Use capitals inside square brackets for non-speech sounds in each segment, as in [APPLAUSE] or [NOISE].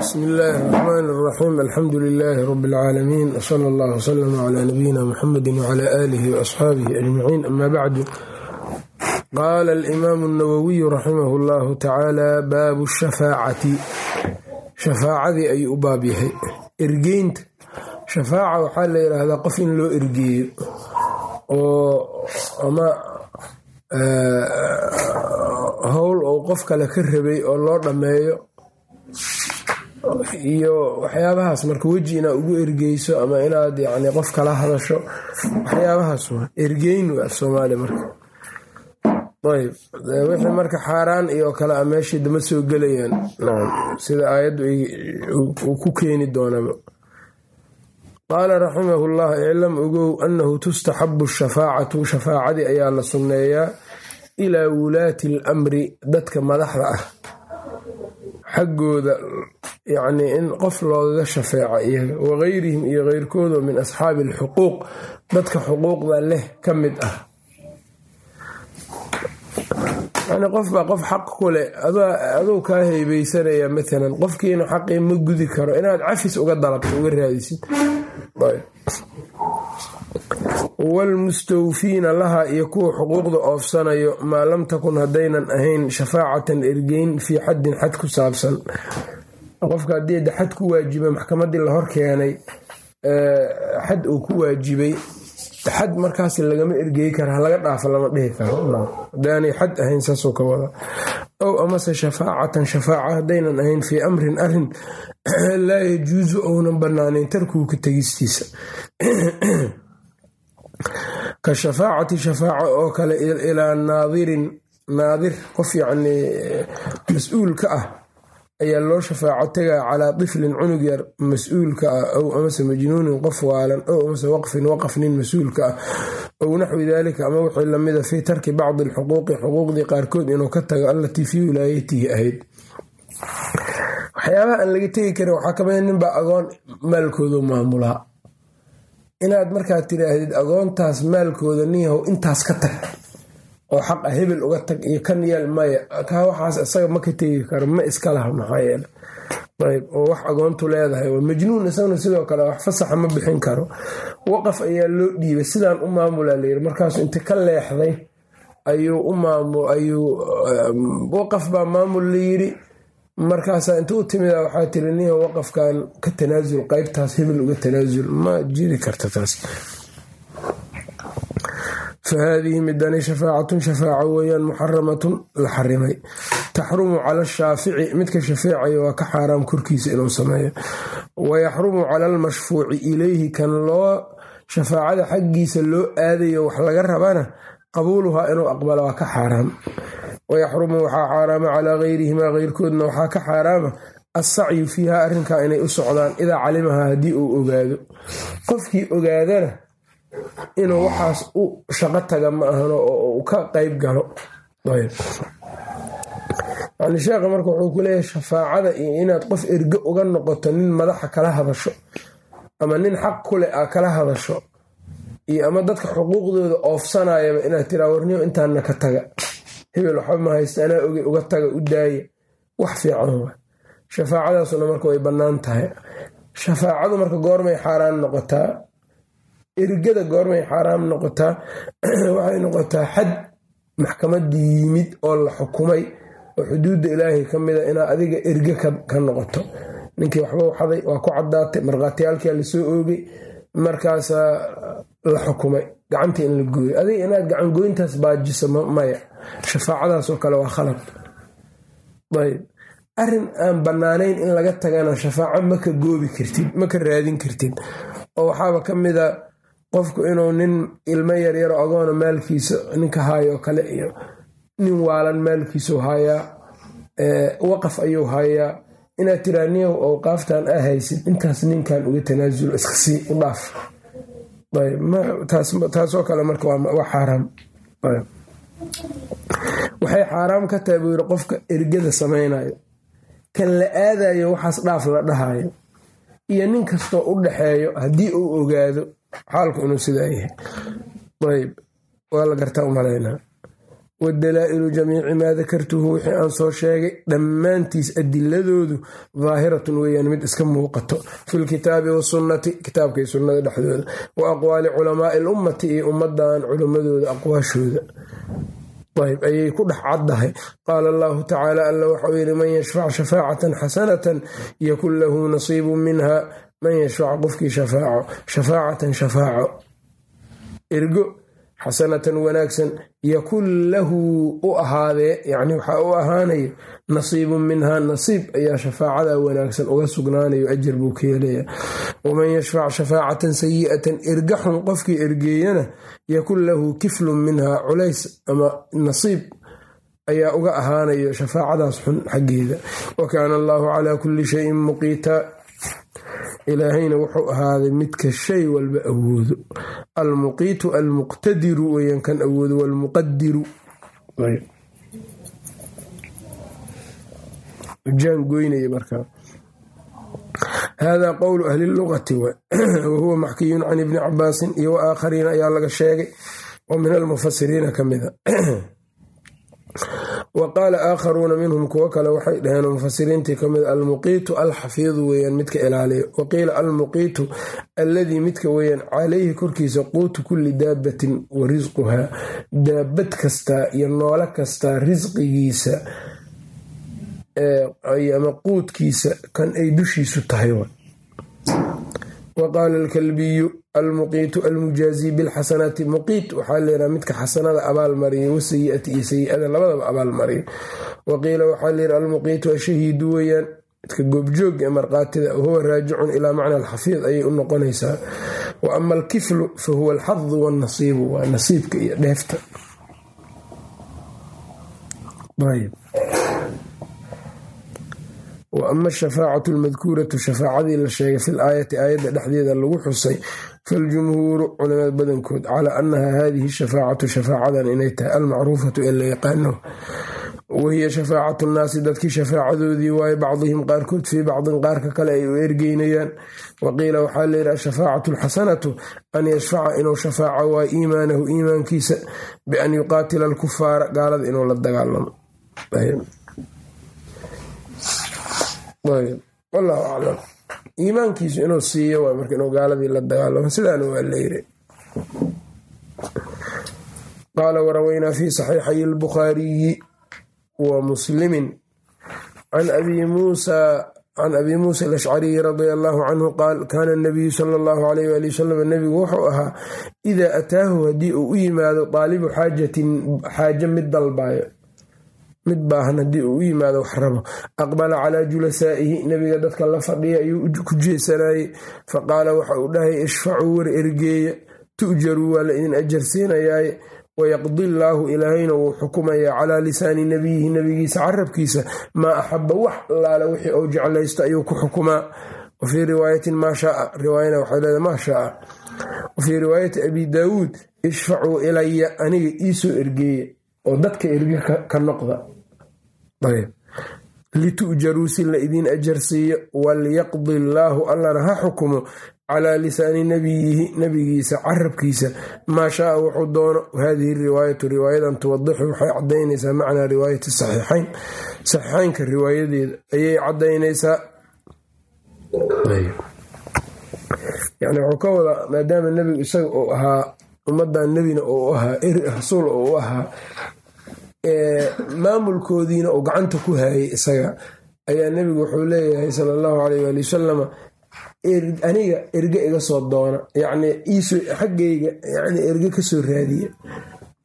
bsmi illaahi اraxmaan اraxiim alxamdu lilaahi rabi اlcaalamiin wsala allah wslm cla nabiyina muxamedi wcla aalihi waasxaabihi ajmaciin ama bacdu qaala alimaamu اnawowiyu raximah اllahu tacaala baabu shafaacati shafaacadii ayuu u baab yahay ergeynta shafaaca waxaa la yidhaahdaa qof in loo ergeeyo oo ama howl ou qof kale ka rabay oo loo dhammeeyo iyo waxyaabahaas marka weji inaad ugu ergeyso ama inaad yani qof kala hadasho waxyaabahaas waa ergeyn af soomaaliya marka. Ayb wixii marka xaaraan iyo kale a meeshii dama soo gelayaan. Sida aayaddu ku keeni doonaba qaala raximahu llah iclam ogow annahu tustaxabu shafaacatu. Shafaacadii ayaa la sunneeyaa ilaa wulaati alamri dadka madaxda ah xaggooda yacnii in qof loogaga shafeeca iyaga wagayrihim iyo keyrkooda min asxaabi alxuquuq dadka xuquuqda leh ka mid ah. Yani qof baa qof xaq ku leh aduu kaa heybeysanaya maalan qofkiina xaqii ma gudi karo. Inaad cafis uga dalabto uga raadisid waalmustawfiina laha iyo kuwa xuquuqda oofsanayo maa lam takun haddaynan ahayn shafaacatan ergeyn fii xaddin xad ku saabsan qofka haddii de xad ku waajibay maxkamadii la hor keenay xad uu ku waajibay xad markaas lagama ergeyi kara halaga dhaafo lama dhihi karo hadaanay xad ahayn saasoo ka wada ow amase shafaacatan shafaaca haddaynan ahayn fii amrin arrin laa yajuusu ounan banaanayn tarkuhu ka tegistiisa ka shafaacati shafaaca oo kale ilaa naadirin naadir qof yacnii mas'uul ka ah ayaa loo shafaaco tegaa calaa tiflin cunug yar mas'uulka ah ow amase majnuunin qof waalan ow amase waqfin waqaf nin mas'uulka ah. Ow naxwi daalika ama wixii lamida fii tarki bacdi alxuquuqi xuquuqdii qaarkood inuu ka tago allatii fii wilaayatihi ahayd. Waxyaabaha aan laga tegi karin waxaa kamida ninbaa agoon maalkoodu maamulaa inaad markaad tiraahdid agoontaas maalkooda ninyahow intaas ka tag. oo xaqa hebel uga tag iyo kan yeel maya. Kaa waxaas isaga ma ka tegi karo ma iska laha maxaa yeele ayb oo wax agoontu leedahay. Waa majnuun isaguna sidoo kale wax fasaxa ma bixin karo. Waqaf ayaa loo dhiibay sidaan u maamulaa layiri markaasu inta ka leexday ayuu u maamul ayuu waqaf baa maamul layiri markaasaa inta u timida waxaa tiri niha waqafkan ka tanaasul qeybtaas hebel uga tanaasul ma jiri karta taas. Fa haadihi midani shafaacatun shafaaca weeyaan muxaramatun la xarimay. Taxrumu cala ashaafici midka shafeecaya waa ka xaaraam korkiisa inuu sameeyo. Wayaxrumu cala almashfuuci ilayhi kan loo shafaacada xaggiisa loo aadayo wax laga rabana qabuuluhaa inuu aqbalo waa ka xaaraam wayaxrumu waxaa xaaraama calaa gayrihimaa keyrkoodna waxaa ka xaaraama assacyu fiiha arrinkaa inay u socdaan idaa calimahaa haddii uu ogaado qofkii ogaadana inuu waxaas u shaqo taga ma ahano oo uu ka qayb galo yani sheekha marka wuxuu ku leeyahay shafaacada iyo inaad qof erge uga noqoto nin madaxa kala hadasho ama nin xaq kuleh a kala hadasho iyo ama dadka xuquuqdooda oofsanayaba inaad tiraa warniyo intaana ka taga hebel waxba ma haysta anaa oge uga taga u daaya wax fiican wa shafaacadaasuna marka way bannaan tahay. Shafaacadu marka goormay xaaraan noqotaa ergada goormay xaaraam noqotaa [CLEARS THROAT] waxay noqotaa xad maxkamadii yimid oo la xukumay oo xuduudda ilaahay ka mida inaa adiga erge ka noqoto. Ninkii waxba waxaday waa ku caddaatay markhaatiyaalkia la soo oogay markaasaa la xukumay gacantii in la gooyo. Adiga inaad gacangoyntaas baajiso maya. Shafaacadaasoo kale waa khalad. Ayb arrin aan bannaanayn in laga tagana shafaaco maka goobi kartid ma ka raadin kartid. Oo waxaaba ka mida qofku inuu nin ilmo yaryaro agoona maalkiisa ninka haayoo kale iyo nin waalan maalkiisuu hayaa waqaf ayuu hayaa inaad tiraa niyow owqaaftan a haysid intaas ninkan uga tanaasul iskasii u dhaaf taasoo kale marka waa xaaraam. Waxay xaaraam ka tahay buu yiri qofka ergada samaynayo kan la aadayo waxaas dhaaf la dhahayo iyo nin kastoo u dhaxeeyo haddii uu ogaado xaalku inuu sidaa yahay. Ayb waa la gartaa u malaynaa wadalaa'ilu jamiici maa dakartuhu wixii aan soo sheegay dhammaantiis adiladoodu daahiratun weeyaan mid iska muuqato. Fi lkitaabi wasunnati kitaabka iyo sunnada dhexdooda. Wa aqwaali culamaai lummati iyo ummadan culimmadooda aqwaashooda. Ayb ayay ku dhex caddahay. Qaala allahu tacaala alla waxau yidhi man yashfac shafaacatan xasanatan yakun lahu nasiibun minha. Man yashfac qofkii shafaaco. Shafaacatan shafaaco. Ergo xasanatan wanaagsan yakun lahu u ahaadee yani waxaa u ahaanayo nasiibun minhaa nasiib ayaa shafaacada wanaagsan uga sugnaanayo ajar buu ka helaya waman yashfac shafaacatan sayi'atan ergaxun qofkii ergeeyana yakun lahu kiflun minhaa culays ama nasiib ayaa uga ahaanayo shafaacadaas xun xaggeeda. Wa kaana allaahu calaa kulli shayin muqiita ilaahayna wuxuu ahaaday midka shay walba awoodo. Almuqiitu almuqtadiru weyaan kan awoodo walmuqadiru hada qowlu ahli lugati wahuwa maxkiyun can ibni cabaasin iyo wa aakhariina ayaa laga sheegay. Oo min almufasiriina ka mida wa qaala aakharuuna minhum kuwo kale waxay dhaheen mufasiriintii ka mid almuqiitu alxafiidu weeyaan midka ilaaliyo wa qiila almuqiitu alladii midka weeyaan calayhi korkiisa quutu kulli daabatin wa risquhaa daabad kastaa iyo noolo kastaa risqigiisa ama quudkiisa kan ay dushiisu tahay wa qaala alkalbiyu almuqiitu almujaazi bilxasanaati muqiit waxaa leedaha midka xasanada abaalmariya wasayi'ati iyo sayi'ada labadaba abaalmariya wa qiila waxaa leeyihi almuqiitu ashahiidu weeyaan midka goobjoog ee markaatida wahuwa raajicun ilaa macna alxafiid ayay u noqonaysaa wa ama alkiflu fa huwa alxadu wannasiibu waa nasiibka iyo dheefta wa ama ashafaacatu almadkuuratu shafaacadii la sheegay fil aayati aayadda dhexdeeda lagu xusay faljumhuuru culamada badankood calaa annaha haadihi shafaacatu shafaacadan inay tahay almacruufatu ee la yaqaano wahiya shafaacatu nnaasi dadkii shafaacadoodii waaye bacdihim qaarkood fii bacdin qaarka kale ay u ergeynayaan wa qiila waxaa layidhi ashafaacatu alxasanatu an yashfaca inuu shafaaco waa iimaanahu iimaankiisa bian yuqaatila alkufaara gaalada inuu la dagaalamo wallahu aclam. Iimaankiisu inuu siiyo waa marka inuu gaaladii la dagaalamo. Sidaana waa layiri qaala waraweynaa fi saxiixay albukhaariyi wa muslimin can abi muusa can abi muusa alashcariyi radia allahu canhu qaal kaana nabiyu sala allahu alayh waali wasalam nebigu wuxuu ahaa idaa ataahu haddii uu u yimaado daalibu xaajatin xaajo mid dalbaayo mid baahan haddii uu u yimaado wax rabo. Aqbala calaa julasaa'ihi nebiga dadka la fadhiya ayuu ku jeesanayey fa qaala waxa uu dhahay ishfacuu war ergeeya tu'jaruu waa la idin ajarsiinayaaye wayaqdi llaahu ilaahayna wuu xukumayaa calaa lisaani nebiyihi nebigiisa carabkiisa. Maa axaba wax allaale wixii uu jeclaysto ayuu ku xukumaa. Wa fii riwaayatin maa shaaa riwaayana waxay leedahay maa shaaa. Wa fii riwaayati abi daawuud ishfacuu ilaya aniga iisoo ergeeya oo dadka erge ka noqda litu'jaruu si la idiin ajarsiiyo walyaqdi allaahu allana ha xukumo calaa lisaani nabiyihi nabigiisa carabkiisa maa shaaa wuxuu doono hadihi riwaayatu riwaayadan tuwadixu waxay cadaynaysaa macnaa riwaayati saxiixayn saxiixaynka riwaayadeeda ayay cadaynaysaa wuxuu ka wadaa maadaama nebigu isaga uu ahaa ummadan nebina uu ahaa rasuul uu ahaa maamulkoodiina uu gacanta ku haayay isaga. Ayaa nebigu wuxuu leeyahay sala allahu alayh waali wasalama aniga erge iga soo doona. Yacni xaggayga yani erge ka soo raadiya.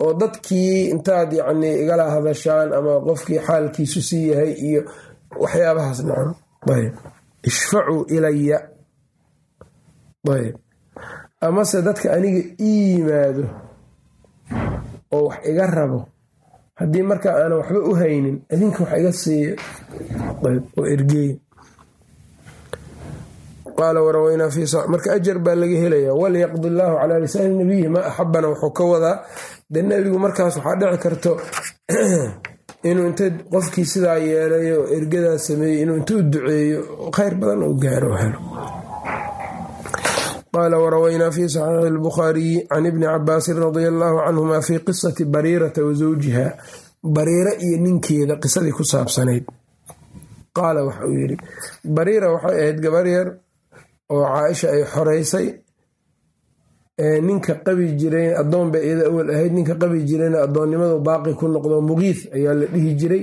Oo dadkii intaad yacni igala hadashaan ama qofkii xaalkiisu sii yahay iyo waxyaabahaas nacam. Ayb ishfacuu ilaya ayb amase dadka aniga ii yimaado oo wax iga rabo haddii marka aanan waxba u haynin idinka wax iga siiyo oo ergeey qaala waraweynaa fi marka ajar baa laga helaya walyaqdi allaahu calaa lisaani nabiyihi maa axabana wuxuu ka wadaa dee nebigu markaas waxaa dhici karto [CLEARS THROAT] inuu inta qofkii sidaa yeelay oo ergadaa sameeyey inuu inta u duceeyo khayr badan u gaaro helo qaala warawaynaa fi saxiixi albukhaariyi can ibni cabaasin radia allaahu canhuma fi qisati bariirata wa zawjiha bariira iyo ninkeeda qisadii ku saabsanayd qaala waxa uu yidhi bariira waxay ahayd gabar yar oo caaisha ay xoreysay ninka qabi jiray addoon bay iyada awal ahayd ninka qabi jirayna addoonnimadu baaqi ku noqdo muqiif ayaa la dhihi jiray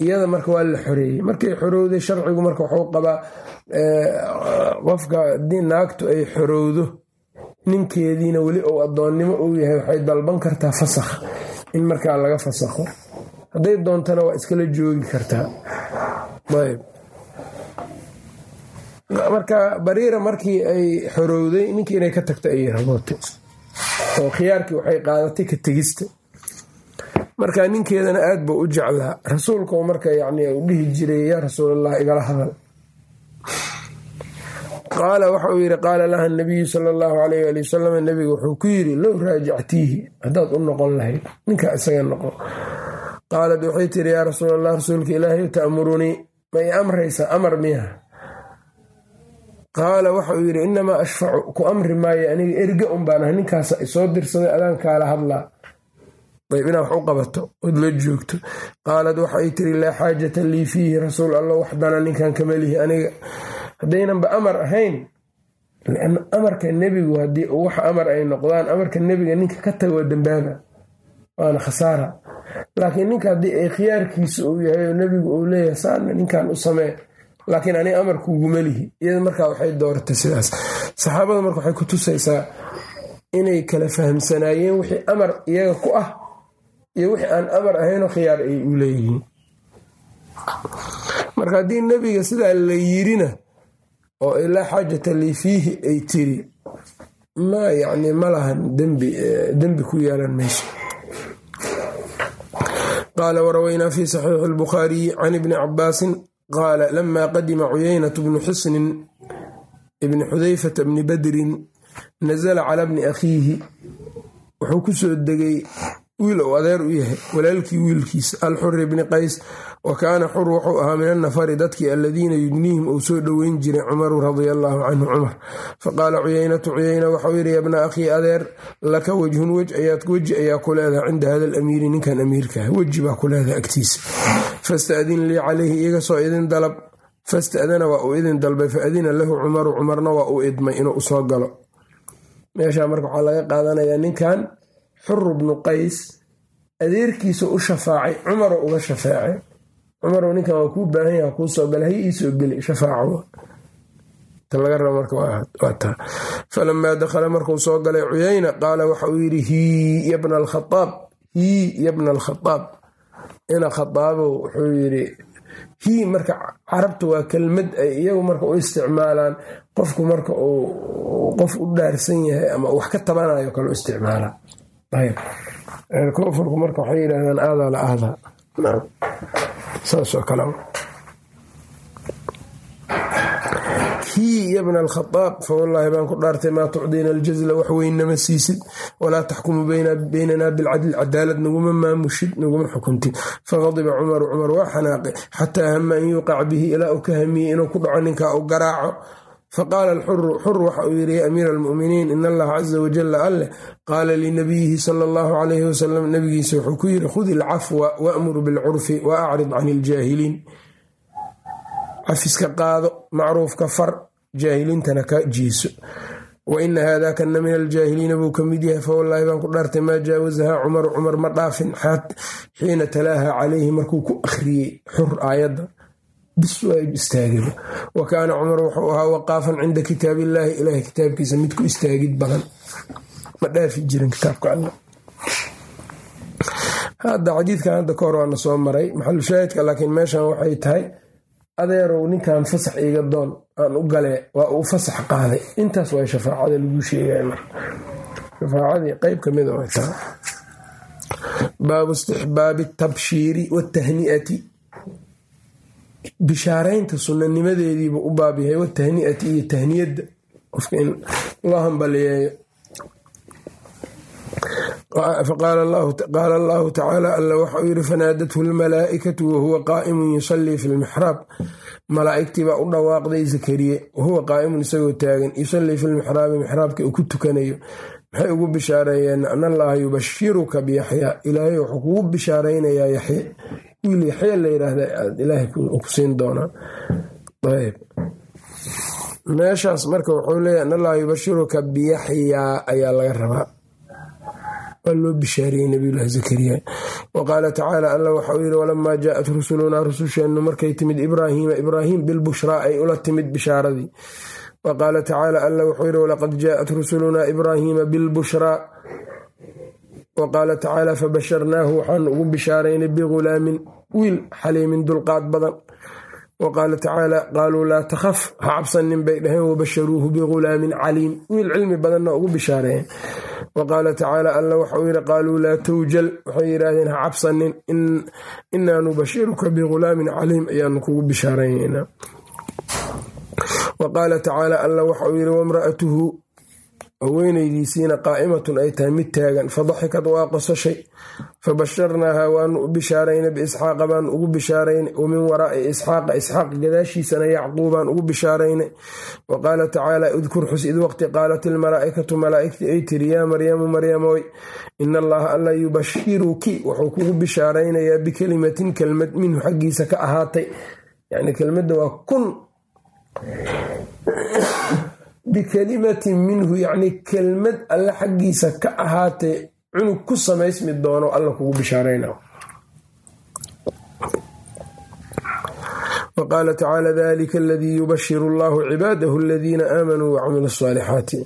iyada marka waa la xoreeyey markay xorowday sharcigu marka waxuu qabaa qofka haddii naagtu ay xorowdo ninkeediina weli ou addoonnimo uu yahay waxay dalban kartaa fasakh in markaa laga fasakho hadday doontana waa iskala joogi kartaa. Ayb marka bariira markii ay xorowday ninkii inay ka tagto ayay rabootay oo khiyaarkii waxay qaadatay ka tegista marka ninkeedana aad buu u jeclaa. Rasuulku marka yani u dhihi jiray yaa rasuulallah igala hadal. Qaala waxa uu yidhi qaala laha nabiyu sala allahu alayh ali wasalam nabiga wuxuu ku yidhi low raajactiihi haddaad u noqon lahayd ninkaa isaga noqo qaalad waxay tiri yaa rasuul allah rasuulka ilaahay ta'murunii ma i amraysa amar miya? Qaala waxa uu yidhi inamaa ashfacu ku amri maayo aniga erga un baan ah ninkaas isoo dirsaday adaan kaala hadlaa ayb inaa wax u qabato ood la joogto. Qaalad waxay tiri laa xaajata lii fiihi rasuul allah waxdana ninkan kama lihi aniga. Haddaynanba amar ahayn amarka nebigu haddii wax amar ay noqdaan amarka nebiga ninka ka tago dambaaba waana khasaara. Laakiin ninka haddii ay khiyaarkiisa uu yahay oo nebigu uu leeyahay saana ninkan u samee. Laakiin aniga amarkuuguma lihi iyada markaa waxay dooratay sidaas. Saxaabada marka waxay ku tusaysaa inay kala fahamsanaayeen wixii amar iyaga ku ah iyo wixii aan amar ahaynoo khiyaar ay u leeyihiin. Marka haddii nebiga sidaa la yirina oo ilaa xaajata lii fiihi ay tiri ma yani ma lahan dembi ku yeelan mayso qaala warawaynaa fi saxiixi albukhaariyi can ibni cabaasin qaala lama qadima cuyeynatu bnu xusnin ibni xudayfata bni badrin nazala cala bni akhiihi. Wuxuu ku soo degay wiil ou adeer u yahay. Walaalkii wiilkiisa alxuri bni qays wa kaana xur wuxuu ahaa min annafari dadkii aladiina yudniihim uu soo dhoweyn jiray cumaru radia allaahu canhu cumar. Faqaala cuyeynatu cuyeyna waxau yidhi yabna akhii adeer laka wejhun wej ayaad weji ayaa ku leedaha cinda hada alamiiri ninkan amiirkaah weji baa ku leedaha agtiisa. Fasta'din lii calayhi iga soo idin dalab. Fasta'dana waa uu idin dalbay fa adina lahu cumaru cumarna waa uu idmay inuu u soo galo. Meeshaa marka waxaa laga qaadanayaa ninkan xuru bnu qays adeerkiisa u shafaacay cumaroo uga shafeecay cumarow ninkan waa kuu baahan yaha kuu soo gala hay iisoo geli shafaaco. Falamaa dakhala markuu soo galay cuyayna qaala waxa uu yidhi hii yabna alkhaaab hii yabna alkhadaab ina khadaabow wuxuu yidhi hii marka carabta waa kelmad ay iyagu marka u isticmaalaan qofku marka uu qof u dhaarsan yahay ama wax ka tabanayo kale u isticmaala koofurku marka waxay yidhahdaan aadaa la ahdaa saasoo kale hii yabna alkhadaab fawallaahi baan ku dhaartay maa tucdiina aljazla wax weynama siisid walaa taxkumu beynanaa bilcadl cadaalad naguma maamushid naguma xukuntid faqadiba cumaru cumar waa xanaaqe xataa hama an yuuqac bihi ilaa uu ka hamiyey inuu ku dhaco ninkaa u garaaco faqaala alxuru xur waxa uu yidhi ya amiira almu'miniin in allaha caza wajalla alleh qaala linabiyihi sala allahu calayhi wasalam nabigiisa wuxuu ku yidhi khudi alcafwa waamur bilcurfi wa acrid can iljaahiliin cafiska qaado macruufka far jaahiliintana ka jiiso. Wa ina haadakana min aljaahiliina buu ka mid yahay fawallaahi baan ku dhaartay maa jaawasahaa cumaru cumar ma dhaafin? Xiina talaaha calayhi markuu ku akhriyey xur aayadda bis waa istaagaba wa kaana cumar wuxuu ahaa waqaafan cinda kitaab illaahi ilaahay kitaabkiisa mid ku istaagid badan ma dhaafi jirin kitaabka alla hadda xadiidkan hadda ka hor waana soo maray maxalushaahidka laakiin meeshan waxay tahay adeerow ninkan fasax iiga doon aan u galee waa uu fasax qaaday intaas waa shafaacada lagu sheegay marka shafaacadii qeyb ka mida way tahay baabu istixbaabi atabshiiri watahni'ati bishaaraynta sunanimadeediibuu u baab yahay watahni'ati iyo tahniyadda qofka in loo hambaliyeeyo. Qaala allahu tacaala alla waxauu yidhi fanaadathu lmalaa'ikatu wahuwa qaa'imun yusallii fi lmixraab malaa'igtii baa u dhawaaqday zakariye wahuwa qaa'imun isagoo taagan yusallii fi lmixraabi mixraabka uu ku tukanayo. Maxay ugu bishaareeyeen an allaha yubashiruka biyaxyaa ilaahay wuxuu kugu bishaaraynayaa yaxye yaxye la yidhaahda ilaahay ku siin doonaa ayb. Meeshaas marka wuxuu leeyahy allaha yubashiruka biyaxyaa ayaa laga rabaa. Waa loo bishaariyey nabiyulahi zakariya. Wa tacaala alla waxauu yidhi walamaa jaaءat rusulunaa rususheennu markay timid ibraahiima ibraahim bilbushraa ay ula timid bishaaradii. Wa qaala tacaala alla wuxuu yidhi walaqad jaaءat rusulunaa ibraahiima bilbushraa wa qaala tacaala fabasharnaahu waxaanu ugu bishaaraynay bigulaamin wiil xaliimin dulqaad badan wa qaala tacaala qaaluu laa takhaf ha cabsanin bay dhaheen wabasharuuhu bigulaamin caliim wiil cilmi badanna ugu bishaareeyeen wa qaala tacaala alla waxauu yidhi qaaluu laa tawjal waxay yidhaahdeen ha cabsanin inaa nubashiruka bigulaamin caliim ayaanu kugu bishaaraynaynaa wa qaala tacaala alla waxauu yidhi wamra'atuhu haweenaydiisiina qaa'imatun ay tahay mid taagan. Fadaxikad waa qosashay. Fabasharnaaha waanu u bishaaraynay biisxaaqa baanu ugu bishaaraynay wa min waraa'i isxaaqa isxaaq gadaashiisana yacquubaan ugu bishaaraynay wa qaala tacaala udkur xus id waqti qaalat ilmalaa'ikatu malaa'igtii ay tiri yaa maryamu maryamoy ina allaha alla yubashiruki wuxuu kugu bishaaraynayaa bikelimatin kelmad minhu xaggiisa ka ahaatay. Yani kelmadda waa kun bikelimatin minhu yacni kelmad alle xaggiisa ka ahaatay cunug ku samaysmi doono alla kugu bishaarayna wa qaala tacaala dalika aladii yubashiru allahu cibaadahu aladiina aamanuu wacamilu asaalixaati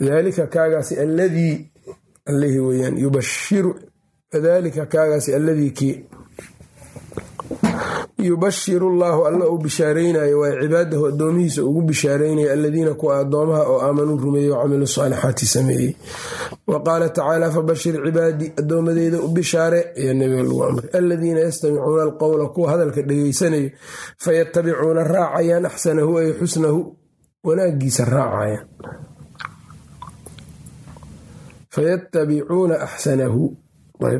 dalika kaagaasi alladii allihii weyaan yubashiru dalika kaagaasi alladii kii yubashiru llaahu alla uu bishaaraynayo waa cibaadahu addoomihiisa ugu bishaaraynaya aladiina kuwa addoomaha oo aamanuu rumeeyey oo camilu saalixaati sameeyey. Wa qaala tacaala fabashir cibaadii addoomadeyda u bishaare ayaa nebiga lagu amray. Aladiina yastamicuuna alqowla kuwa hadalka dhegeysanayo fayatabicuuna raacayaan axsanahu ay xusnahu wanaagiisa raacayaan. Fayatabicuuna axsanahu.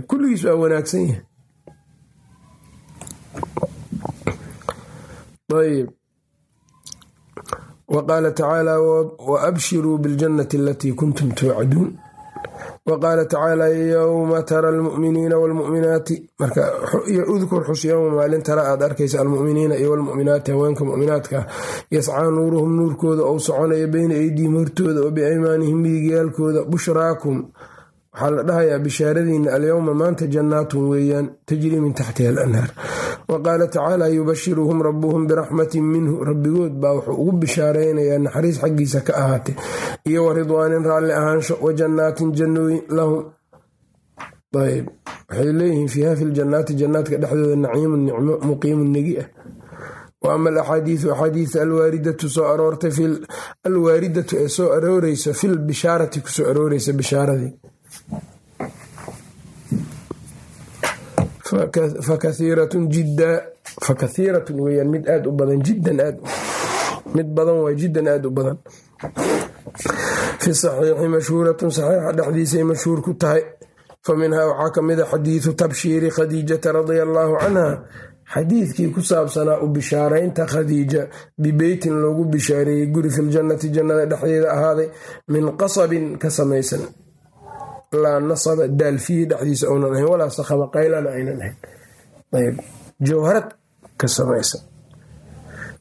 Kulligiis waa wanaagsan yahay qaala tacaala waabshiruu biاljannati alatii kuntum tuucaduun wa qaala tacaala yowma tara almu'miniina wاlmu'minaati marka udkur xus yowma maalin tara aad arkaysa almu'miniina iyo wlmu'minaati haweenka mu'minaadka yascaa nuuruhum nuurkooda ou soconaya beyna eydiihim hortooda wa biaymaanihim midigyaalkooda bushraakum waxaa la dhahayaa bishaaradiina alyowma maanta jannaatun weeyaan tajrii min taxtiha alanhaar wa qaala tacaala yubashiruhum rabuhum biraxmatin minhu rabbigood baa wuxuu ugu bishaaraynayaa naxariis xaggiisa ka ahaatay iyo wa ridwaanin raalli ahaansho wa jannaatin jannooyin lahum ayb waxay leeyihiin fiiha fi ljannaati jannaadka dhexdooda naciimun nicmo muqiimun negi ah wa ama alaxaadiisu axaadiisa alwaaridatu soo aroortay alwaaridatu ee soo arooreysa fil bishaarati ku soo arooreysa bishaaradii fakaiiratun jidda fakaiiratun weyaan mid aad u badan jiddan aad mid badan waa jiddan aad u badan. Fi saxiixi mashhuuratun saxiixa dhexdiisay mashhuur ku tahay. Fa minhaa waxaa ka mid a xadiidu tabshiiri khadiijata radia allaahu canha. Xadiidkii ku saabsanaa u bishaaraynta khadiija bibeytin loogu bishaareeyey guri filjannati jannada dhexdeeda ahaaday min qasabin ka samaysan laa nasaba daalfiyi dhexdiisa ounan ahayn walaa sakhaba qaylana aynan ahayn ayb jawharad ka samaysan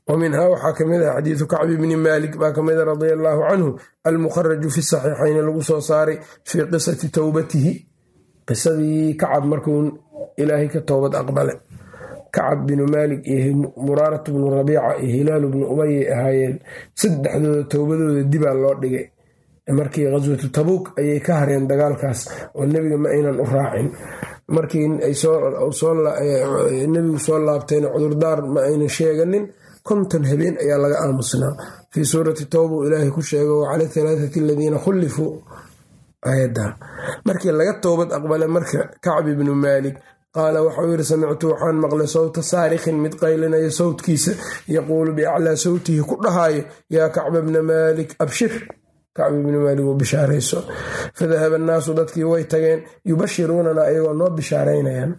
wa minhaa waxaa ka mid ah xadiidu kacbi bni maalik baa ka mid a radia allaahu canhu almukharaju fi saxiixayni lagu soo saaray fii qisati towbatihi qisadii kacab markuu ilaahay ka toobad aqbale kacab binu maalik iyo muraarat bnu rabiica iyo hilaalu bnu umayay ahaayeen saddexdooda towbadooda dibaa loo dhigay markii khaswatu tabuuk ayay ka hareen dagaalkaas oo nebiga ma aynan u raacin. Markii nebigu soo laabtayna cudurdaar ma aynan sheeganin konton habeen ayaa laga aamusnaa. Fii suurati towba ilaahay ku sheega wacala halaathati aladiina khullifuu ayada markii laga toobad aqbale marka kacbi bnu maalik qaala waxau yidhi samictu waxaan maqlay sowta saarikhin mid qaylinaya sowtkiisa yaquulu biaclaa sowtihi ku dhahaayo yaa kacba bna maalik abshir kacbi ibni maalik u bishaarayso. Fadahaba annaasu dadkii way tageen yubashiruunana ayagoo noo bishaaraynayaan.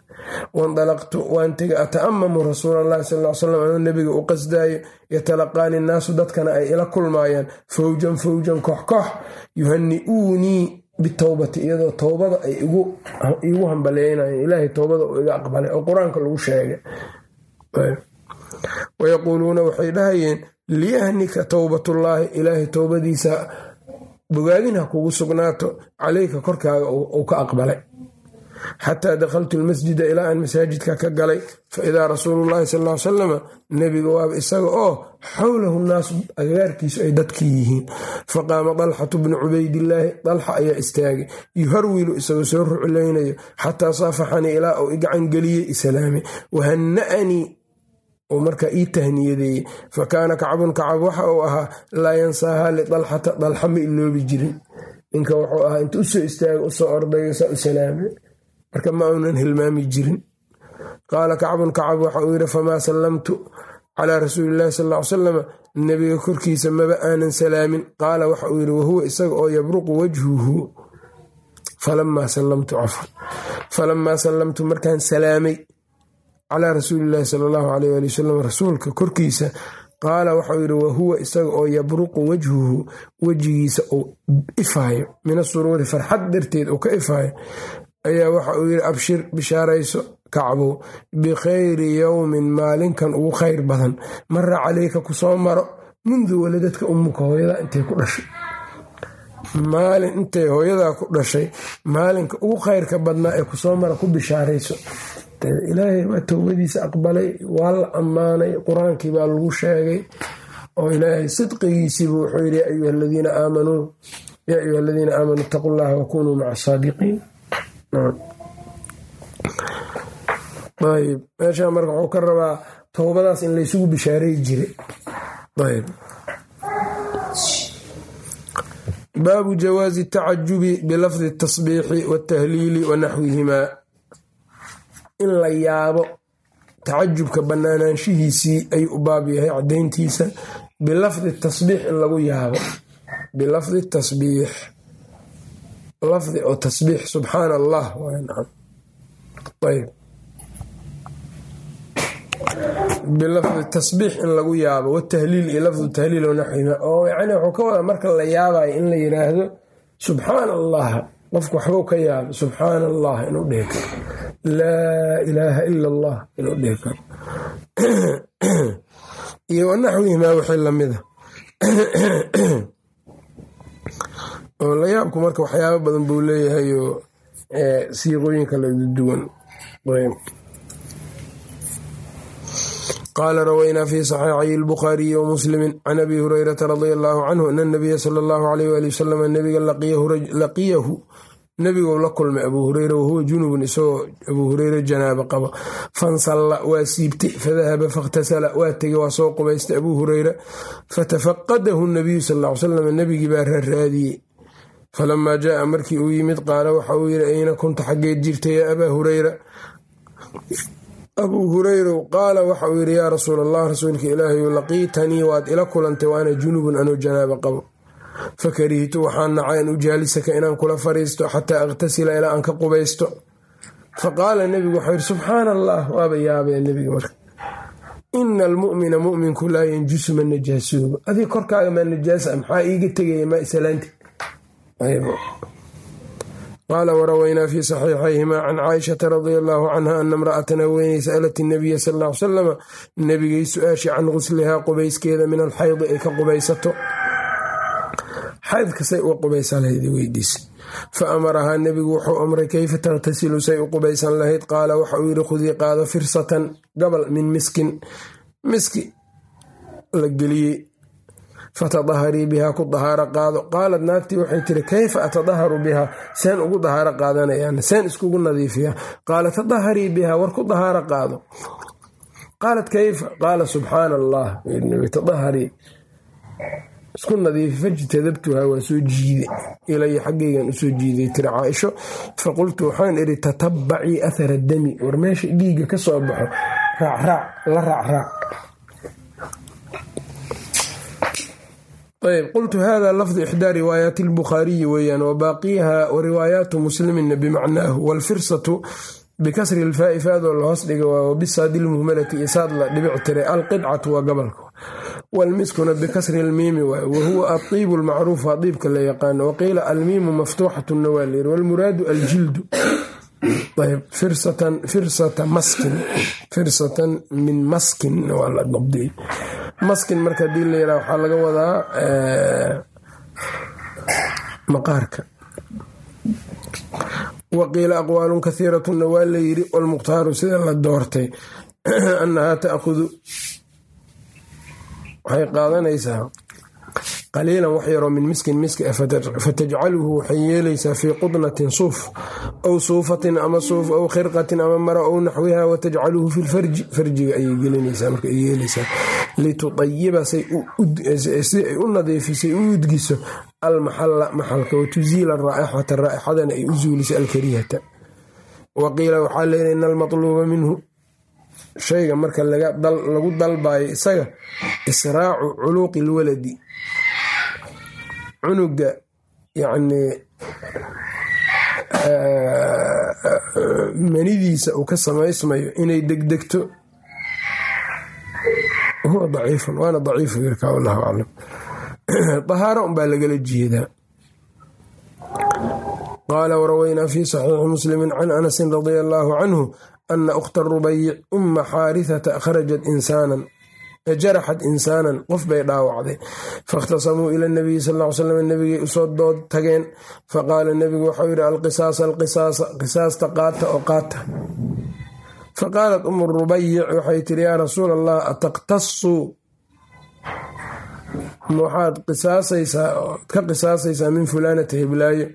Wandalaqtu waan tegay ata'amamu rasuula allahi sal l slam anuu nebiga u qasdaayo yatalaqaani innaasu dadkana ay ila kulmaayaan. Fawjan fawjan koox koox yuhani'uunii bitowbati iyadoo towbada ay igu hambaleynayeen ilaahay towbada uu iga aqbalay oo qur'aanka lagu sheegay. Wayaquuluuna waxay dhahayeen liyahnika towbatullaahi ilaahay towbadiisa bogaadin ha kugu sugnaato calayka korkaaga uu ka aqbalay. Xataa dakhaltu lmasjida ilaa aan masaajidka ka galay fa idaa rasuulullaahi sal salama nebiga waaba isaga oo xowlahu nnaasu agagaarkiisu ay dadkii yihiin. Faqaama dalxatu bnu cubaydillaahi dalxa ayaa istaagay yuharwilu isagoo soo ruclaynayo xataa saafaxanii ilaa uu igacan geliyey islaame wahana'anii uu markaa ii tahniyadeeyey fa kaana kacbun kacab waxa uu ahaa laa yansaaha lidalxata dalxa ma iloobi jirin. Ninka wuxuu ahaa inta u soo istaaga u soo ordayo saa u salaame marka ma uunan hilmaami jirin. Qaala kacbun kacab waxa uu yidhi famaa sallamtu calaa rasuulillahi sal ly salama nebiga korkiisa maba aanan salaamin. Qaala waxa uu yidhi wahuwa isaga oo yabruqu wajhuhu. Falamaa sallamtu cafan falamaa sallamtu markaan salaamay calaa rasuulillahi sal allahu alayh ali wasalam rasuulka korkiisa qaala waxauu yidhi wahuwa isaga oo yabruqu wajhuhu wejigiisa uu ifaayo min asuruuri farxad darteed uu ka ifaayo. Ayaa waxa uu yidhi abshir bishaarayso kacbow bikhayri yowmin maalinkan ugu khayr badan. Mara caleyka ku soo maro mundu waladadka ummuka hooyada intay ku dhashay. Maalin intay hooyadaa ku dhashay maalinka ugu khayrka badnaa ee ku soo mara ku bishaarayso ilaahay waa towbadiisa aqbalay waa la ammaanay qur'aankii baa lagu sheegay oo ilaahay sidqigiisiibu wuxuu yidhi ayuha aladiina aamanuu yaa ayuha aladiina aamanuu itaqu llaha wakunuu maca asaadiqiin ayb meeshaa marka wuxuu ka rabaa towbadaas in laysugu bishaaray jiray ayb baabu jawaazi tacajubi bilafdi tasbiixi watahliili wa naxwihimaa in la yaabo tacajubka bannaanaanshihiisii ayuu u baab yahay caddayntiisa. Bilafdi tasbiix in lagu yaabo. Bilafdi tasbiix. Lafdi oo tasbiix subxaana allah bilafdi tasbiix in lagu yaabo. Watahliil iyo lafdu tahliil o naxwima oo yani wuxuu ka wadaa marka la yaabayo in la yiraahdo subxaana allah qofku waxbuu ka yaabo subxaana allah inuu karo laa ilaaha ila allah inuu dhihi karo. Iyo wanaxwihimaa wixii lamida oo la yaabku marka waxyaabo badan buu leeyahay oo siiqooyin kala duwan. Qaala rawaynaa fi saxiixay lbukhaariyi wa muslimi can abi hurayrata radia allaahu canhu ana nabiya sala allahu alayh wali wasalam nabiga laqiyahu nebigou la kulmay abuu hureyra wahuwa junubun isagoo abuu hureyre janaaba qaba. Fansalla waa siibtay fadahaba fakhtasala waa tegey waa soo qubaystay abuu hureyra fatafaqadahu nabiyu sal ly salam nebigii baa raaraadiyey falamaa jaaa markii uu yimid qaala waxa uu yidhi ayna kunta xaggeed jirta yaa abaa hureyra abuu hureyrow qaala waxa uu yidhi yaa rasuul allah rasuulka ilaahayu laqiitanii waad ila kulantay waana junubun anuu janaaba qabo fakarihtu waxaan nacay an ujaalisaka inaan kula fariisto xataa akhtasila ilaa aan ka qubaysto. Faqaala nebigu waxau yidhi subxaana allah waaba yaabee nebiga marka. Ina almu'mina mu'minku laa yanjusu ma najaasoobo adig korkaaga maa najaasa maxaa iiga tegaya maa islaanti qaala warawaynaa fi saxiixayhimaa can caaishata radia allaahu canha ana imra'atan haweeney sa'alat inabiya sal ll ly salama nebigay su'aashay can guslihaa qubayskeeda min alxaydi ay ka qubaysato xaydka say uga qubaysan lahayd weydiis fa amarahaa nebigu wuxuu amray keyfa taqhtasilu say u qubaysan lahayd? Qaala waxa uu yidhi khudii qaado firsatan gabal min miskin. Miski la geliyey. Fatadaharii bihaa ku dahaaro qaado. Qaalad naagtii waxay tiri kayfa atadaharu bihaa seen ugu dahaaro qaadanayaan seen iskugu nadiifiya. Qaala tadaharii bihaa war ku dahaaro qaado. Qaalat kayfa? Qaala subxaana allah tadaharii isku nadiifi fajtadabtuhaa waa soo jiide ilaya xaggaygan u soo jiiday tiri caaisho. Faqultu waxaan idhi tatabacii athara dami. War meesha dhiigga ka soo baxo raacraac la raacraac ayb qultu hada lafdu ixdaa riwaayaati albukhaariyi weeyaan wa baaqiyaha wa riwaayaatu muslimina bimacnaahu waalfirsatu bikasri lfaai faadoo lahoos dhiga waa wabisaadi lmuhmalati isaad la dhibic tiray alqidcatu waa gobolka waalmiskuna bikasri lmiimi waay wahuwa adiibu lmacruuf waa diibka la yaqaano waqiila almiimu maftuuxatuna waa layiri walmuraadu aljildu firsata maskin firsatan min maskin waa la dabdiyey maskin marka haddii la yiraha waxaa laga wadaa maqaarka waqiila aqwaalun kahiiratuna waa la yiri walmukhtaaru sida la doortay annahaa taahudu waxay qaadanaysaa qaliilan wax yaroo min miskin miski fatajcaluhu waxay yeelaysaa fii qudnatin suuf aw suufatin ama suuf aw khirqatin ama mara ow naxwiha watajcaluhu fi lfarji farjiga ayay gelinaysaa marka ay yeelaysaa. Litutayiba si ay u nadiifisay u udgiso almaxalla maxalka watuziila raa'ixata raa'ixadana ay u zuuliso alkarihata. Waqiila waxaa leeyahay in almatluuba minhu shayga marka lagu dalbayo isaga israacu culuuqi lwaladi cunuga yacni manidiisa uu ka samaysmayo inay degdegto. Huwa daciifun waana daciifu yirkaa wallahu aclam. [CLEARS THROAT] Dahaaro unbaa lagala jeedaa qaala waraweynaa fi saxiixi muslimi can anasin radia allaahu canhu ana ukhta rubayic uma xaarithata akhrajat insaanan jaraxat insaanan qof bay dhaawacday faاkhtasamuu ila nabiyi sal l slam nabigay u soo dood tageen faqaala nebigu waxau yidhi alqisaasa alqisaasa qisaasta qaata oo qaata faqaalat umu rubayic waxay tiri yaa rasuul allah ataqtasuu waxaad qisaasaysaa ka qisaasaysaa min fulaanata hiblaayo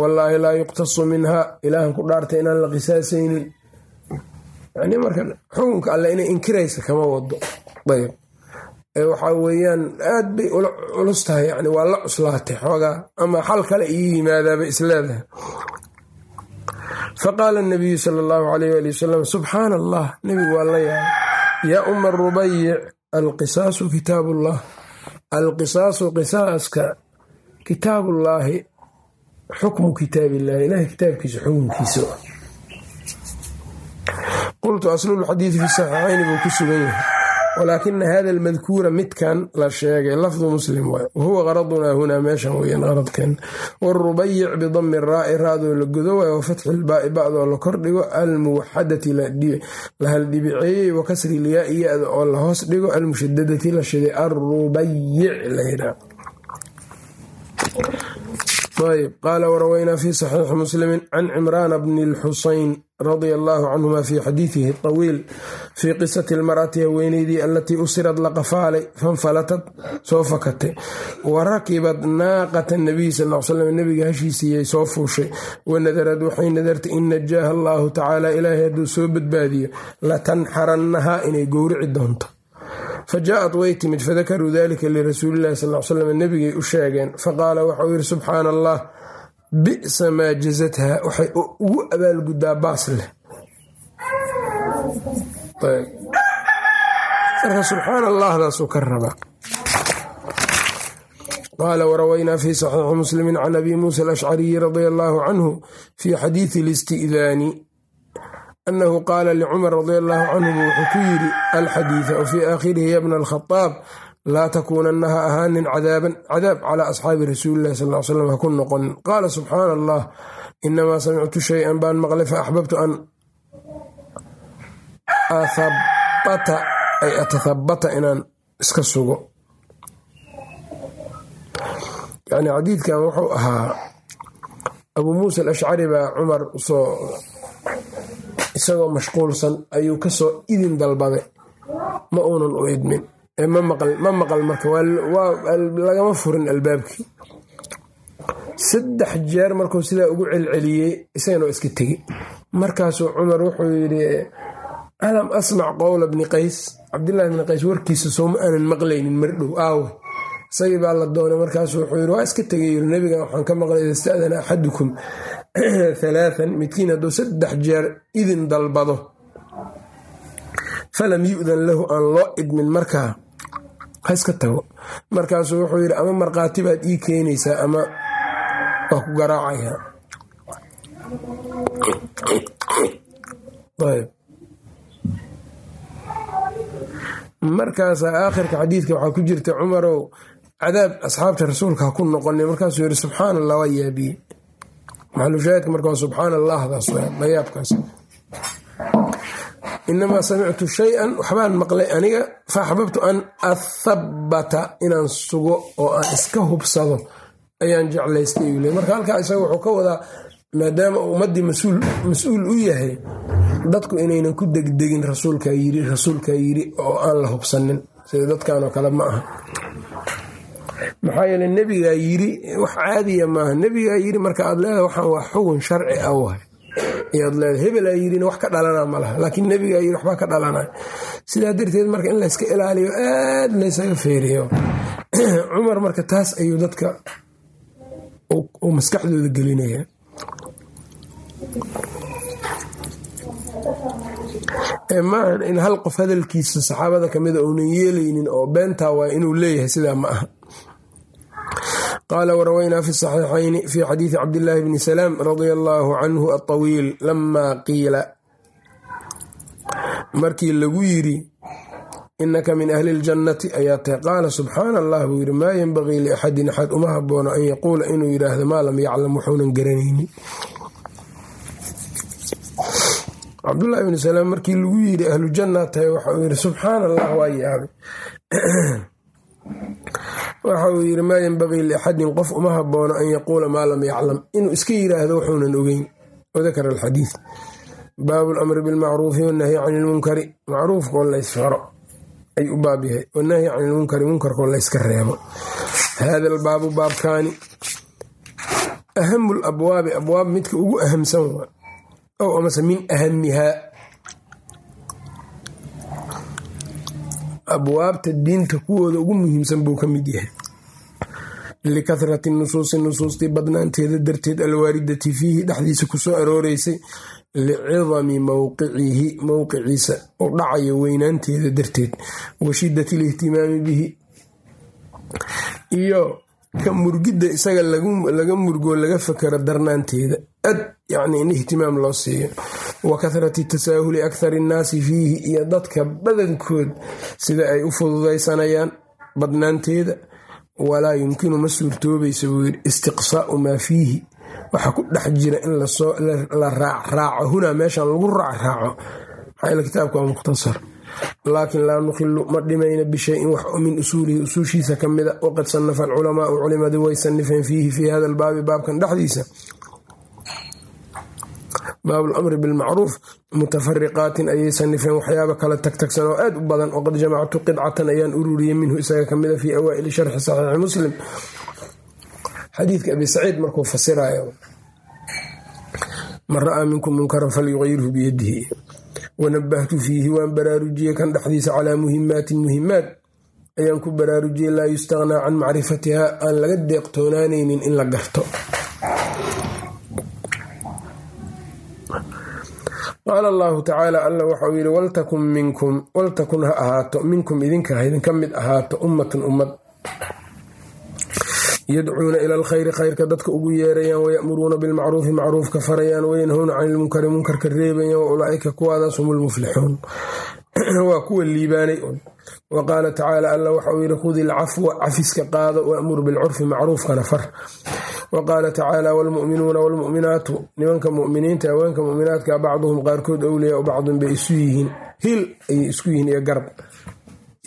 wallaahi laa yuqtasu minhaa ilaahan ku dhaartay inaan la qisaasaynin. Yani marka xukunka alle inay inkiraysa kama wado. Ayb waxaa weeyaan aad bay ula culus tahay. Yani waa la cuslaatay xoogaa. Ama xal kale iyo yimaadaaba isleedahay faqaala nabiyu sala allahu alayh ali wasalam subxaana allah nebigu waa la yaabay yaa uma rubayic alqisaasu kitaabullah. Alqisaasu qisaaska kitaabullaahi xukmu kitaabillahi ilahay kitaabkiisa xukunkiisa qultu aslulxadiidi fi saxiixayni buu ku sugan yahay walaakina hada almadkuura midkan la sheegay lafdu muslim waay wahuwa qaradunaa hunaa meeshan weyaan qaradkeen warubayic bidami raa'i raadoo la godo waay wafatxi lbaai bacdoo la kordhigo almuwaxadati la haldhibiceeyey wa kasri ya-da oo la hoos dhigo almushadadati la shiday arubayic la yidhaa ayb qaala waraweynaa fi saxiixi muslimi can cimraana bni lxusayn radia allaahu canhuma fi xadiidihi tawiil fii qisati almar'ati haweeneydii allatii usirad la qafaalay fanfalatad soo fakatay. Wa rakibad naaqata nabiy sal l slam nebiga hashiisiiyay soo fuushay. Wanadarad waxay nadartay in najaaha allaahu tacaala ilaahay hadduu soo badbaadiyo latanxarannahaa inay gowrici doonto fa jaaءat way timid fadakaruu dalika lirasuulilahi sal l slam nebigay u sheegeen faqaala waxau yidhi subxaana allah bi'sa maa jazatha waxay ugu abaalguddaa baas leh marka subxaana allahdaasuu ka rabaa qaala warawaynaa fi saxiixi muslimi can abi muusa alashcariyi radia allaahu canhu fi xadiidi اlisti'daani anahu qaala licumar radi allaahu canhu wuxuu ku yidhi alxadiida wa fii aakhirihi ya bna alkhadaab laa takuunanna ha ahaanin cadaaban cadaab calaa asxaabi rasuulilahi sal l slam ha ku noqonin qaala subxaana allah inamaa samictu shay-an baan maqlay fa axbabtu an athabata ay atahabata inaan iska sugo yani xadiidkan wuxuu ahaa abuu muusa alashcari baa cumar u soo isagoo mashquulsan ayuu ka soo idin dalbaday. Ma uunan u idmin. Ma maqal marka lagama furin albaabkii. Saddex jeer markuu sidaa ugu celceliyey isagana iska tegi. Markaasuu cumar wuxuu yidhi alam asmac qowla bni qays? Cabdillahi bni qays warkiisa sooma aanan maqlaynin mardhow aawe isagii baa la doonay markaasu wuxuu yidhi waa iska tegay yiri nebiga waxaan ka maqlay ida axadukum halaathan midkiin hadduu saddex jeer idin dalbado falam yu'dan lahu aan loo idmin markaa ha iska tago. Markaasuu wuxuu yidhi ama markhaati baad ii keenaysaa ama waa ku garaacayaa markaasaa aakhirka xadiidka waxaa ku jirta cumarow cadaab asxaabta rasuulka ha ku noqonay markaasuu yidhi subxaana allah waa yaabiye maxalushaahidka marka waa subxaana allahdaas layaabkaas inamaa samictu shay-an waxbaan maqlay aniga fa axbabtu an athabata inaan sugo oo aan iska hubsado. Ayaan jeclaystay uu le marka halkaa isaga wuxuu ka wadaa maadaama ummaddii mas'uul u yahay dadku inaynan ku degdegin rasuulkaa yiri rasuulkaa yiri oo aan la hubsanin. Sida dadkanoo kale ma aha maxaa yeele nebigaa yiri wax caadiya maaha. Nebigaa yiri marka aad leedahay waxaan waa xugun sharci ah wahay ayaad leedahay hebelaa yirina wax ka dhalana ma laha. Laakiin nebigaa yiri waxbaa ka dhalanaya sidaa darteed marka in layska ilaaliyo aad laysaga feeriyo. [CLEARS THROAT] Cumar marka taas ayuu dadka uu maskaxdooda gelinaya. Maahan in hal qof hadalkiisa saxaabada kamida uunan yeelaynin oo beentaa waa inuu leeyahay sidaa ma aha qaala warawaynaa fi saxiixayni fi xadiidi cabdillaahi bni salaam radia allaahu canhu atawiil lamaa qiila markii lagu yiri inaka min ahli ljannati ayaa tahay qaala subxaana allah buu yidhi maa yenbagii liaxadin axad uma haboono an yaquula inuu yidhaahdo maa lam yaclam wuxuunan garanaynin cabdullaahi bni salaam markii lagu yidhi ahlu janna tahay waxa uu yidhi subxaana allah waa yaabay waxa uu yidhi maa yenbagii liaxadin qof uma haboono an yaquula maa lam yaclam. Inuu iska yiraahdo wuxuunan ogeyn. Wadakara alxadiid baabu lamri bilmacruufi wannahyi cani ilmunkari macruufkoo laysfaro ay u baab yahay. Wanahyi cani ilmunkari munkarkoo layska reebo. Hada albaabu baabkaani. Ahamu labwaabi abwaab midka ugu ahamsan waa ow amase min ahamihaa abwaabta diinta kuwooda ugu muhiimsan buu ka mid yahay. Likahrati nusuusi nusuustii badnaanteeda darteed alwaaridati fiihi dhexdiisa ku soo arooreysay licidami mowqicihi mowqiciisa u dhacayo weynaanteeda darteed wa shidati alihtimaami bihi. Iyo ka murgidda isaga laga murgoo laga fakero darnaanteeda ad yacni in ihtimaam loo siiyo wa kahrati tasaahuli akhari innaasi fiihi iyo dadka badankood sida ay u fududaysanayaan badnaanteeda walaa yumkinu ma suurtoobaysa buu yidhi istiqsaa'u maa fiihi waxa ku dhex jira in la raacraaco hunaa meeshan lagu raacraaco maxaa kitaabka waa mukhtasar laakiin laa nukhilu ma dhimayna bishayin wax min usuulihi usuushiisa ka mida waqad sanafa alculamaau culimadii way sanifeen fiihi fii hada albaabi baabkan dhexdiisa baabu lamri bilmacruuf mutafariqaatin ayay sanifeen waxyaaba kala tagtagsan oo aad u badan waqad jamactu qidcatan ayaan ururiyey minhu isaga kamida fii awaa'ili sharxi saxiixi muslim. Xadiidka abi saciid markuu fasirayo man ra'aa minkum munkaran falyuqayirhu biyadihi wanabahtu fiihi waan baraarujiyey kan dhexdiisa calaa muhimaatin muhimaat ayaan ku baraarujiyey laa yustaqnaa can macrifatiha aan laga deeqtoonaanaynin in la garto qaala allahu tacaala alla waxauu yidhi waltakun minkum waltakun ha ahaato minkum idinka ha idinka mid ahaato ummatun ummad. Yadcuuna ila alkhayri khayrka dadka ugu yeerayaan wayamuruuna bilmacruufi macruufka farayaan wayanhowna cani ilmunkari munkarka reebayaan wa ulaaika kuwaadaas hum lmuflixuun [CLEARS THROAT] waa kuwa liibaanay wa qaala tacaala alla waxa uu yidhi khudi ilcafwa cafiska qaado waamur bilcurfi macruufkana far wa tacaala waalmu'minuuna waalmu'minaatu nimanka mu'miniinta haweenka mu'minaadka bacduhum qaarkood owliyaa bacdun bay isu yihiin hil ayay isku yihiin iyo garb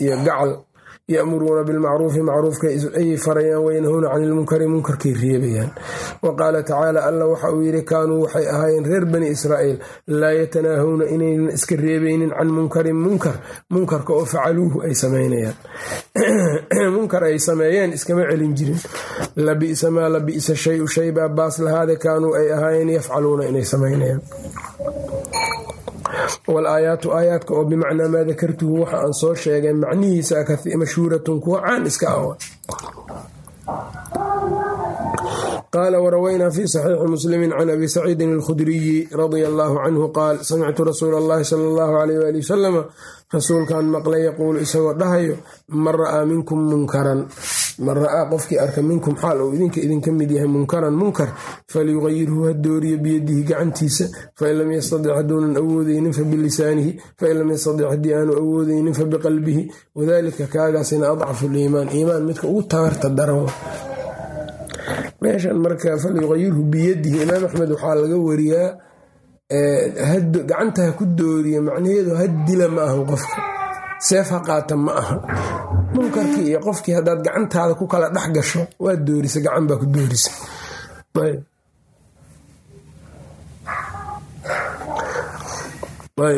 iyo gacal yamuruuna bilmacruufi macruufka ayay farayaan wayanhowna cani ilmunkari munkarkay reebayaan wa qaala tacaala alla waxa uu yidhi kaanuu waxay ahaayeen reer bani israa'iil laa yatanaahawna inaynan iska reebaynin can munkarin munkar munkarka oo facaluuhu ay samaynayaan. [CLEARS THROAT] Munkar ay sameeyeen iskama celin jirin. Labisa maa labisa shayu shay baa baas lahaade kaanuu ay ahaayeen yafcaluuna inay samaynayaan walaayaatu aayaadka oo bimacnaa maa dakartuhu waxa aan soo sheegay macnihiisa mashhuuratun kuwa caan iska awa qaala warawaynaa fi saxiixi muslimi can abi saciidin alkhudriyi radia allaahu canhu qaal samictu rasuula allahi sala allahu alayh waali wasalama rasuulkan maqlay yaquulu isagoo dhahayo man ra'aa minkum munkaran man ra'aa qofkii arka minkum xaal uu idinka idinka mid yahay munkaran munkar falyuqayirhu ha dooriyo biyadihi gacantiisa fain lam yastadic hadduunan awoodeynin fabilisaanihi fain lam yastadic haddii aanu awoodeynin fabiqalbihi wadalika kaagaasina adcafu liimaan iimaan midka ugu tabarta daran meeshan marka falyuqayirhu biyadihi imaam axmed waxaa laga wariyaa gacanta ha ku dooriya macnaheedu ha dila ma ahan qofka. Seef ha qaata ma aha munkarkii iyo qofkii haddaad gacantaada ku kala dhex gasho waa doorisa gacan baa ku doorisa.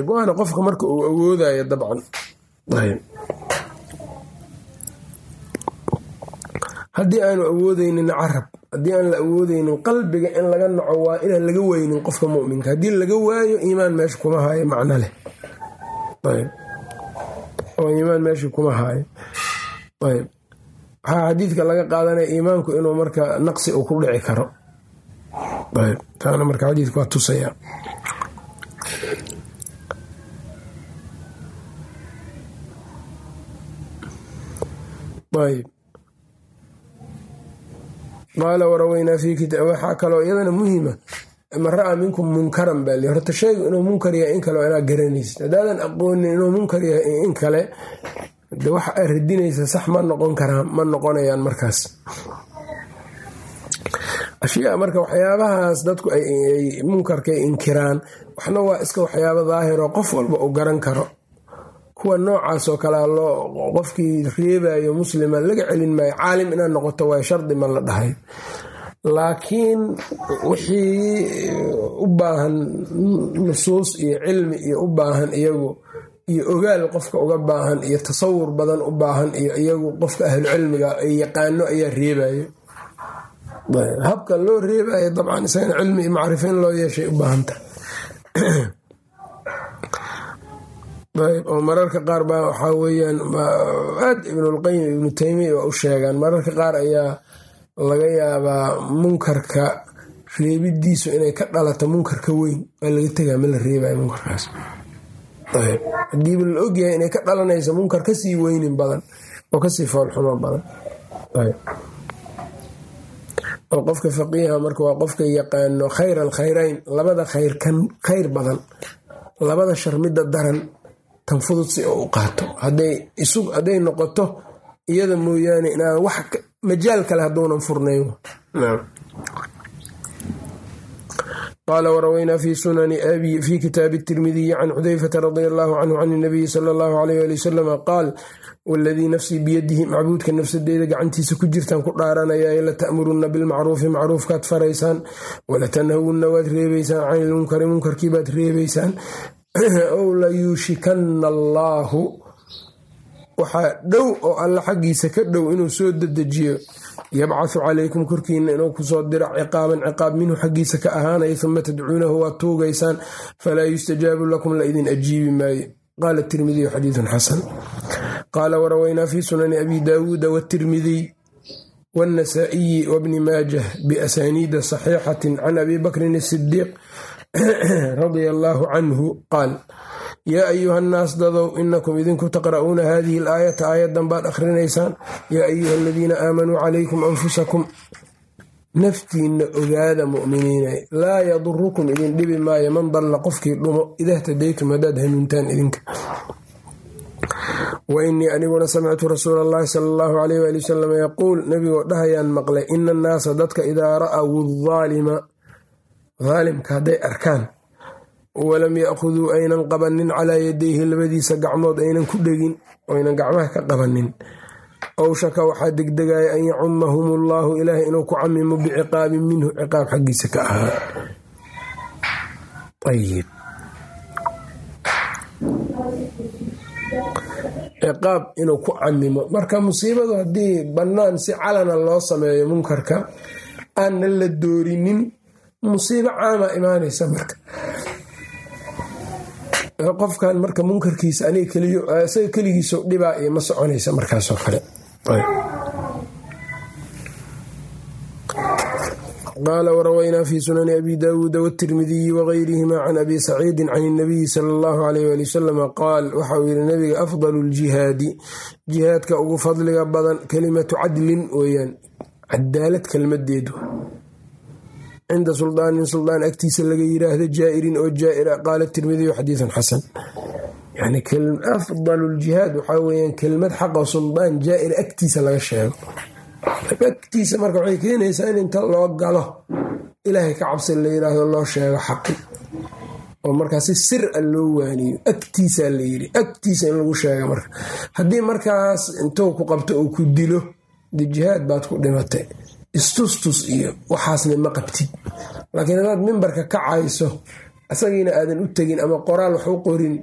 Waana qofka marka uu awoodayo dabcan haddii aanu awoodeynin carab haddii aan la awoodeynin qalbiga in laga naco waa inaan laga weynin qofka muminka haddii laga waayo iimaan meesha kuma haayo macno leh. Iimaan meesha kuma haayo. Ayb. Waxaa xadiidka laga qaadanaya iimaanku inuu marka naqsi uu ku dhici karo. Ayb. Taana marka xadiidka waa tusaya ayb qaala waraweynaa fi waxaa kaloo iyadana muhima man ra'aa minkum munkaran baa li horta sheegu inuu munkar yahay in kale inaa garanaysid. Haddaadan aqoonin inuu munkar yahay in kale de waxa aad radinaysa sax ma noqon karaa ma noqonayaan markaas. Ashyaa marka waxyaabahaas dadku ay munkarkay inkiraan waxna waa iska waxyaabo daahiroo qof walba uu garan karo kuwa noocaas oo kalea loo qofkii reebayo muslima laga celin maayo caalim inaad noqoto waay shardi ma la dhahay. Laakiin wixii u baahan nusuus iyo cilmi iyo u baahan iyagu iyo ogaal qofka uga baahan iyo tasawur badan u baahan iyo iyagu qofka ahlucilmiga ay yaqaano ayaa reebayo habka loo reebayo dabcan isagana cilmi iyo macrifo in loo yeeshay u baahanta [CLEARS THROAT] oo mararka qaar baa waxaa weyaan aad ibnulqayim ibnu taymiya waa u sheegaan. Mararka qaar ayaa laga yaabaa munkarka reebidiisu inay ka dhalato munkarka weyn waa laga tegaa ma la reebayo munkarkaas. Hadiiba la ogyahay inay ka dhalanayso munkar ka sii weynin badan oo ka sii foolxumo badan. Oo qofka faqiiha marka waa qofka yaqaano khayr alkhayrayn labada khayr kan khayr badan labada shar midda daran tan fudud si u qaato. Hadday noqoto iyada mooyaane inaan wax majaal kale hadduunan furnayn. Qaala warawaynaa fi sunani abi fi kitaabi tirmidiyi can xudayfata radia allahu canhu can inabiyi sala allahu alayh ali wasalama qaal waladii nafsii biyadihi macbuudka nafsadeeda gacantiisa ku jirtaan ku dhaaranaya lata'murunna bilmacruufi macruufkaad faraysaan walatanhawunna waad reebaysaan can ilmunkari munkarkiibaad reebaysaan [CLEARS THROAT] ow layuushikanna allaahu. Waxaa dhow oo alla xaggiisa ka dhow inuu soo dedejiyo. Yabcahu calaykum korkiina inuu ku soo diro ciqaaban ciqaab minhu xaggiisa ka ahaanaya uma tadcuunahu waad tuugaysaan. Falaa yustajaabu lakum la idin ajiibi maayo. Qaala tirmidiyu xadiidun xasan. Qaala warawaynaa fi sunani abi daawuuda watirmidiy wاnnasaa'iyi wbni maajah biasaniida saxiixatin can abi bakrin asidiiq [COUGHS] radia allaahu canhu qaal yaa ayuha nnaas dadow inakum idinku taqra'uuna hadihi alaayata aayaddan baad akhrinaysaan yaa ayuha aladiina aamanuu calaykum anfusakum. Naftiinna ogaada mu'miniina laa yadurukum idin dhibi maayo man dalla qofkii dhumo ida htadaytum haddaad hanuuntaan idinka. Wa innii aniguna samictu rasuula allahi sala allahu alayh waali wasalam yaquul nebigoo dhahayaan maqlay ina annaasa dadka idaa ra'aw aalima daalimka hadday arkaan walam ya'khuduu aynan qabanin calaa yadayhi labadiisa gacmood aynan ku dhegin oynan gacmaha ka qabanin. Ow shaka waxaa degdegaya an yacumahum allaahu ilaahay inuu ku camimo biciqaabin minhu ciqaab xaggiisa ka ahaa. Ciqaab inuu ku camimo marka musiibadu haddii bannaan si calana loo sameeyo munkarka aanna la doorinin musiibo caama imaanaysa marka qofkan marka munkarkiisa aniga isaga keligiiso dhibaa iyo ma soconaysa markaasoo kale qaala warawaynaa fi sunani abi daawuuda wاtirmidiyi wagayrihima can abi saciidi can اnabiyi sala اllahu alayh ali wasalama qaal waxa uu yihi nabiga afdalu ljihaadi jihaadka ugu fadliga badan kelimatu cadlin weeyaan cadaalad kelmadeedu cinda suldaanin suldaan agtiisa laga yiraahdo jaa'irin oo jaa'ira qaala tirmidiyu xadiiثun xasan yani afdal ljihaad waxaa weyaan kelmad xaqa suldaan jaa'ir agtiisa laga sheego agtiisa marka waxay keenaysaa in inta loo galo ilaahay ka cabsi la yiraahdo loo sheego xaqi oo markaa si sir a loo waaniyo agtiisaa la yiri agtiisa in lagu sheega marka haddii markaas intuu ku qabto oo ku dilo de jihaad baad ku dhimatay istustus iyo waxaasna ma qabtid. Laakiin hadaad mimbarka kacayso asagiina aadan u tegin ama qoraal wax u qorin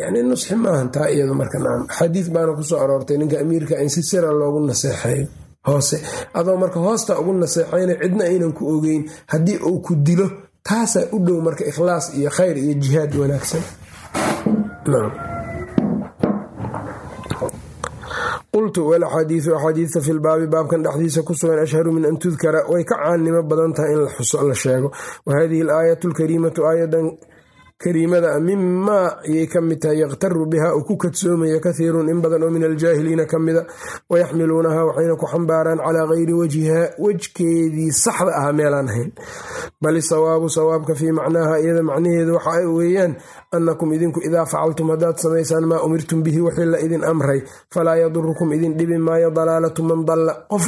yani nusxi maahan taa iyado marka nacam. Xadiis baana ku soo aroortay ninka amiirka in si sira loogu naseexeeyo. Hoose adoo marka hoosta ugu naseexayna cidna aynan ku ogeyn haddii uu ku dilo taasaa u dhow marka ikhlaas iyo khayr iyo jihaad wanaagsan qultu walaxaadiisu axaadiista fi lbaabi baabkan dhexdiisa ku sugan ashharu min an tudkara way ka caannimo badan tahay in la sheego. Wa hadihi alaayatu alkariimatu aayadan kariimada a mimaa ayay ka mid tahay yakhtaru biha uu ku kadsoomayo kathiirun in badan oo min aljaahiliina ka mida wayaxmiluunaha waxayna ku xambaaraan calaa gayri wajhiha wejkeedii saxda ah meelaan ahayn. Bal isawaabu sawaabka fii macnaaha iyada macnaheedu waxa ay weeyaan annakum idinku idaa facaltum haddaad samaysaan maa umirtum bihi wixii la idin amray falaa yadurukum idin dhibi maayo dalaalatu man dalla. Qof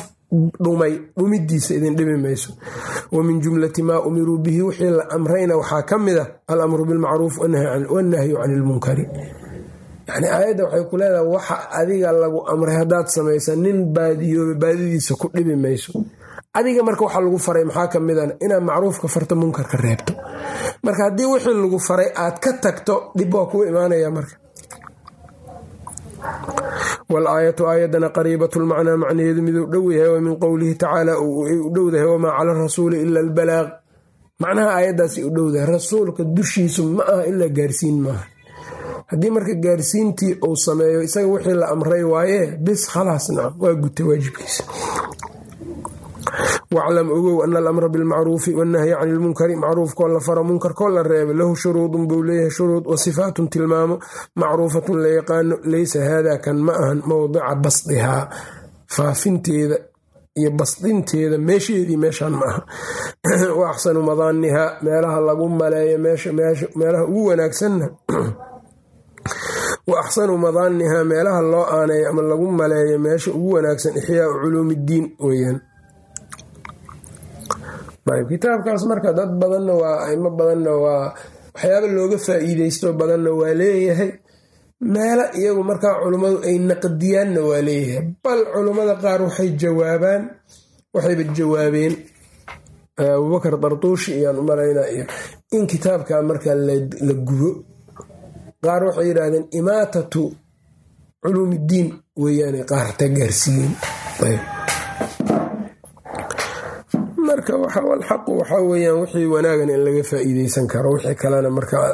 dhumay dhumidiisa idin dhibi mayso. Wa min jumlati maa umiruu bihi wixii la amrayna waxaa ka mid a alamru bilmacruuf wannahyu can ilmunkari yani aayadda waxay ku leedahay waxa adiga lagu amray haddaad samaysa nin baadiyooba baadidiisa ku dhibi mayso. Adiga marka waxaa lagu faray maxaa ka midan inaad macruufka farto munkarka reebto. Marka haddii wixii lagu faray aad ka tagto dhib waa kuu imaanaya marka walaayatu aayadana qariibatu lmacnaa macnaheedu miduu dhow yahay wa min qowlihi tacaala u dhowdahay wamaa cala rasuuli ila albalaaq macnaha aayaddaasi u dhowdahay rasuulka dushiisu ma aha ilaa gaarsiin maaha haddii marka gaarsiintii uu sameeyo isaga wixii la amray waaye bis khalaas nacam waa gutay waajibkiisa waclam ogow ana alamra bilmacruufi wannahyi cani ilmunkari macruufkoo la faro munkarkoo la reebo lahu shuruudun buu leeyahay shuruud wa sifaatun tilmaamo macruufatun la yaqaano leysa haadaa kan ma ahan mowdica basdihaa faafinteeda iyo basdinteeda meesheedii meeshaan ma aha wa axsanu madaanihaa meelaha lagu maleeyo meelaha ugu wanaagsanna wa axsanu madaanihaa meelaha loo aaneeyo ama lagu maleeyo meesha ugu wanaagsan ixyaau culuumi iddiin weyaan kitaabkaas marka dad badanna waa aimo badanna waa waxyaaba looga faa'iideysto badanna waa leeyahay. Meelo iyagu markaa culummadu ay naqdiyaanna waa leeyahay. Bal culummada qaar waxay jawaabaan waxayba jawaabeen abubakar dartuushi iyaan u malaynaa iyo in kitaabka marka la gubo. Qaar waxay yidhaahdeen imaatatu culuumiddiin weeyaanay qaar hataa gaarsiiyeen marka alxaqu waxaa weyaan wixii wanaagan in laga faa'iideysan karo wixii kalena markaa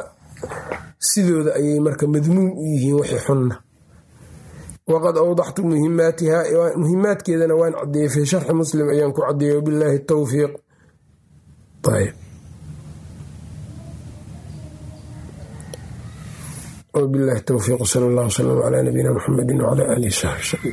sidooda ayay marka madmuum u yihiin wixii xunna. Waqad awdaxtu muhimaatiha muhimaadkeedana waan cadeeyey fii sharxi muslim ayaan ku cadeeyey wabilaahi towfiiq wbilahi towfiiq sal allah wslam calaa nabiyina muxamedi wcala alihi saxbi